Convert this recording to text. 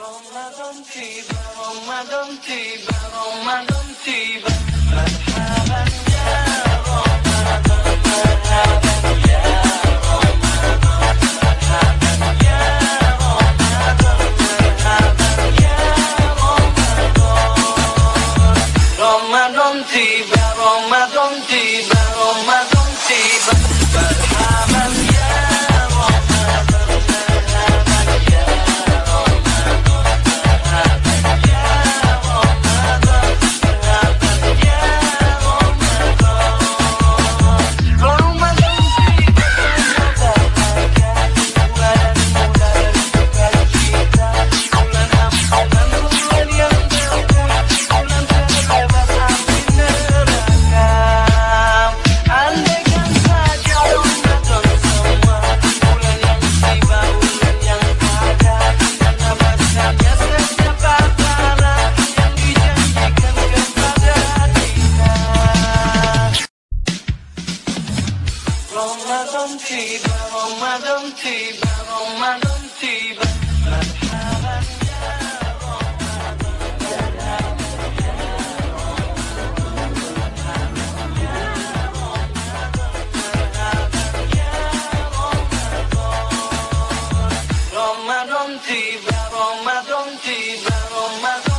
رمضان تيبا رمضان تيبا رمضان تيبا مرحبا يا رمضان مرحبا يا رمضان مرحبا يا رمضان مرحبا يا رمضان رمضان تيبا رمضان تيبا رمضان Ramadan tiba, Ramadan tiba, Ramadan tiba. Marhaban ya Ramadan tiba, Ramadan tiba, Ramadan